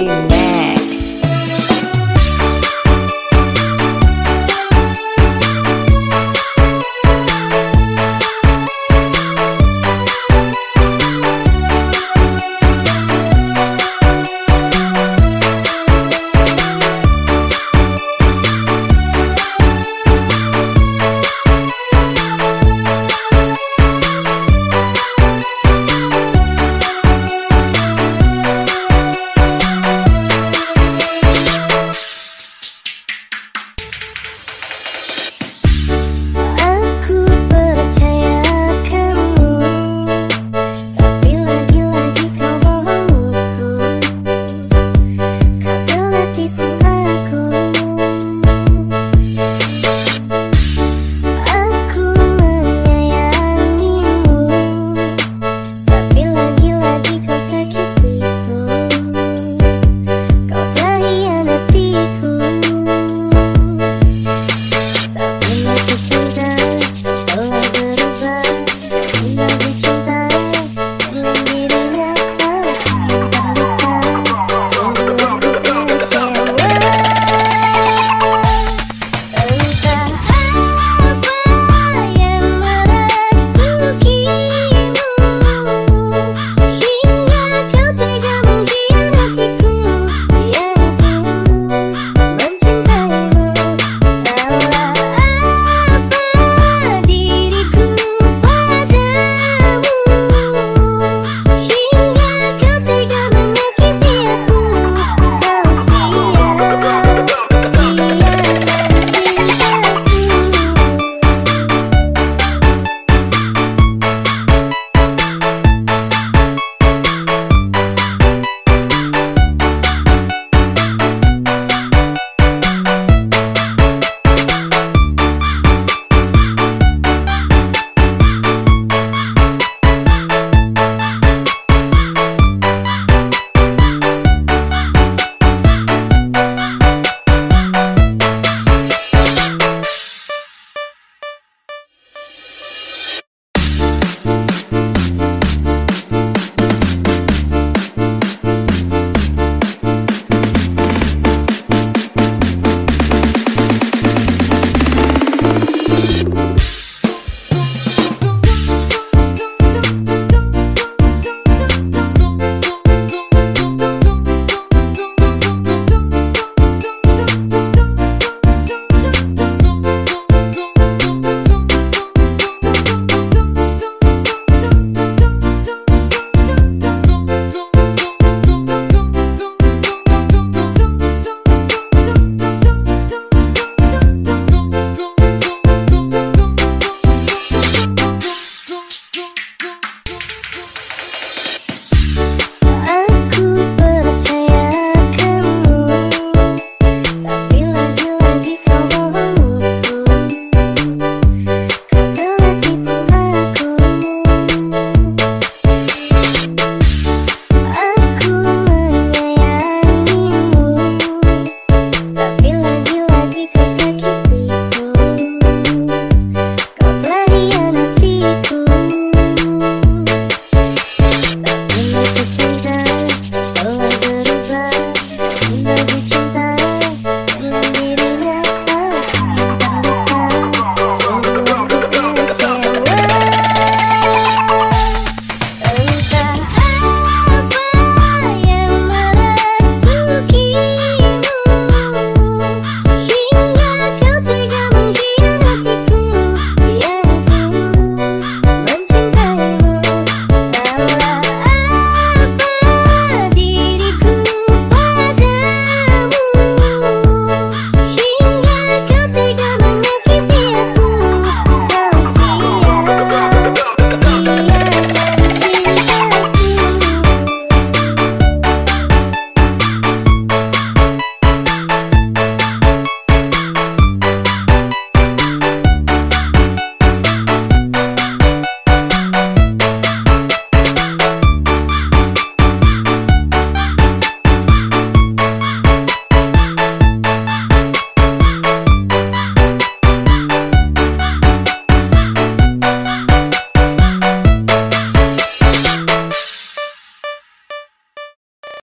me